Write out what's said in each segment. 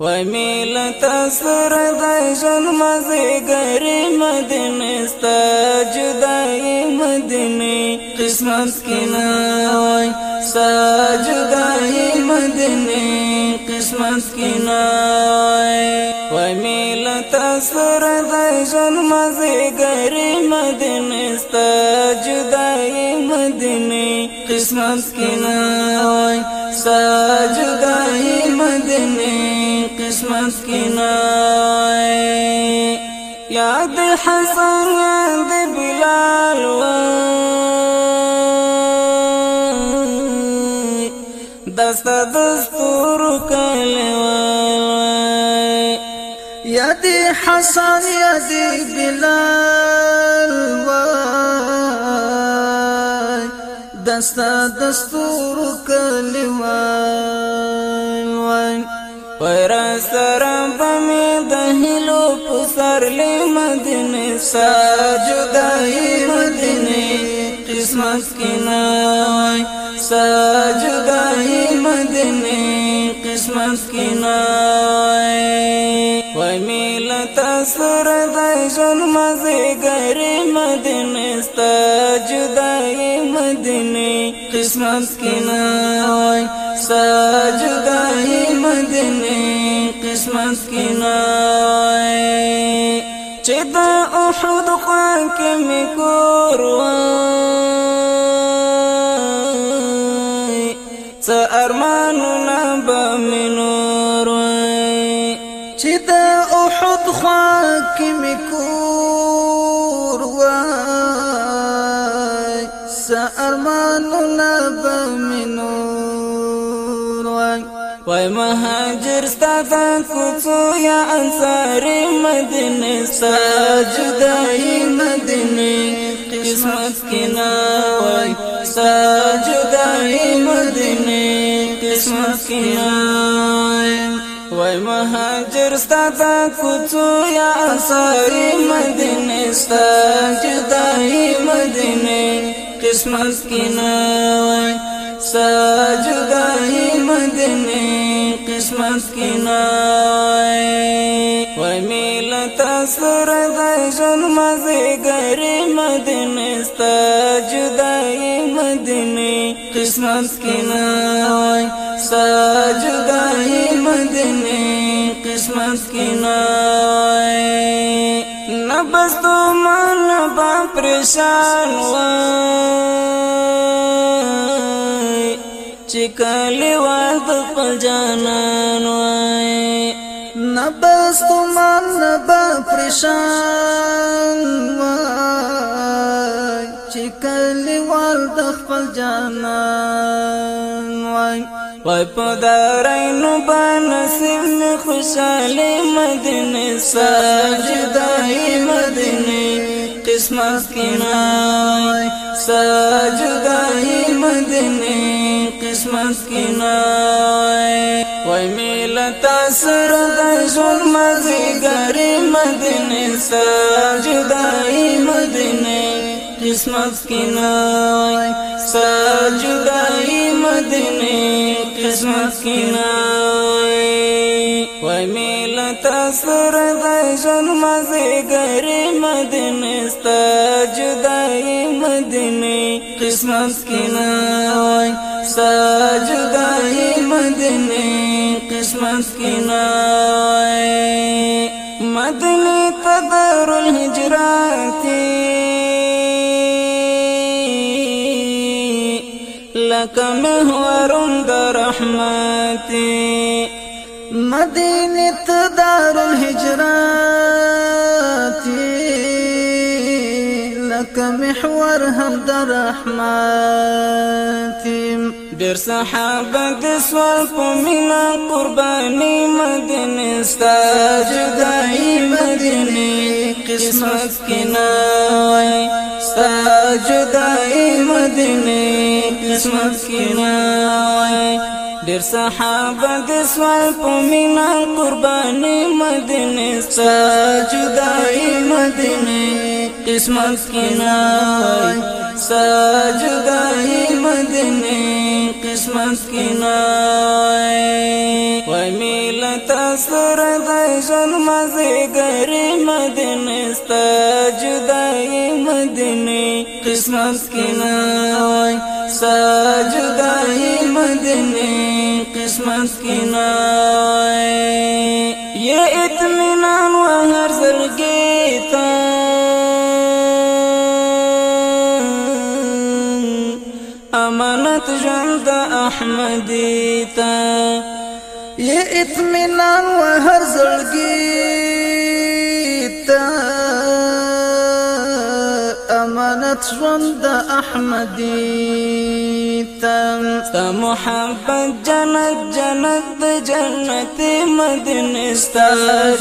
ومیل تاسر د جن مزه ګری مدینه ست جدای مدینه قسمت کنا وای سجدای مدینه قسمت کنا وای ومیل تاسر د جن مزه ګری مدینه ست جدای مدینه قسمت کنا وای سجدای مدینه قسمت کی نائے یاد حسن یاد بلال وائی دست دستور کلوائی یاد حسن یاد بلال وائی دست دستور کلوائی پیرا سرم پمی دهلو پسر لی مدینی سا جدائی مدینی قسمت کی نائی سا جدائی مدینی قسمت کی نائی وی میلتا سر دیشن مزی گری مدینی ستا جدائی مدینی قسمت کی نائی سا جدائی مدني قسمت كناي نائی احد خوان کی سأرمان نبا منوروائی چی احد خوان کی سأرمان نبا منوروائی وای مهاجر ستاسو کوڅو یا انصار مدینه ستا جدای مدینه قسمت کنا وای ستا جدای مدینه قسمت کنا وای مهاجر ستاسو کوڅو یا انصار مدینه ستا جدای مدینه قسمت کنا وای ستا جدای دنی قسمت کی نائے ومیلتا سر دجن مزگر مدنستا جدائی مدنی قسمت کی نائے ساجدائی مدنی قسمت کی نائے نبس تو من با پریشان وائے چې کله واه په جانان وای نبس تمان نبا پریشان وای چې کله وال د خپل جانان وای وای په دارینو باندې سیم خوشاله مدینه ساجدای مدینه قسمت کې نه ساجدای مدینه مسکینا وای ملت سر د ژوند مزه ګری مدینه سجدای مدینه قسمت کینا سجدای مدینه قسمت کینا وای ملت سر د ژوند مزه ګری مدینه سجدای مدینه قسمت کینا سجدائی مدنی قسمت کی نائے مدنی تدر الحجراتی لك مهور برحمتي مدينة دار الهجرات لك محور هبد رحمتي درسہ بد سوال مینا قربانی مدن سا جدائی مدنی کرسمس کی نا سا جائی مدنی کرسمس کی ناسہ بد سوال منا قربانی مدن ستا جدائی مدنی قسمت کی نا سا جدائی مدنی قسمت کی نائے کوئی میل سرد جنم زگر مدن سا جدائی مدنی قسمت کی نائے س مدنی قسمت کی نائے یہ اتنے زیات ژوند احمدی تا یہ اطمینان و هر زړګی تا امانت جلد احمدی ستم ستا محبت جنت جنت جنت مدن ستا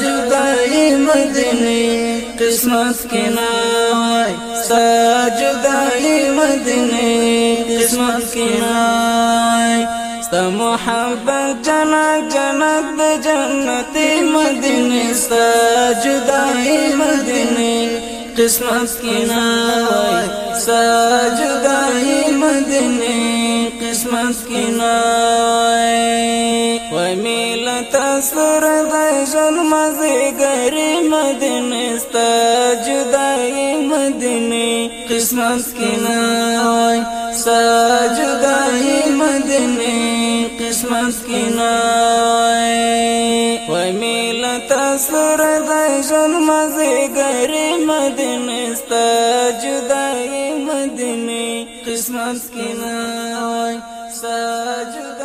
جدائی مدنی قسمت کی نائی ستا جدائی مدنی قسمت کی نائی ستا محبت جنت جنت جنت مدنی ستا جدائی مدنی قسمت کی نائی سجدائی مدنی مسکینا و ملت سر د جنم زګر مدینه ست جدای مدینه قسمت کینا سجدای مدینه قسمت کینا و ملت سر د جنم زګر مدینه ست جدای مدینه قسمت کینا المساجد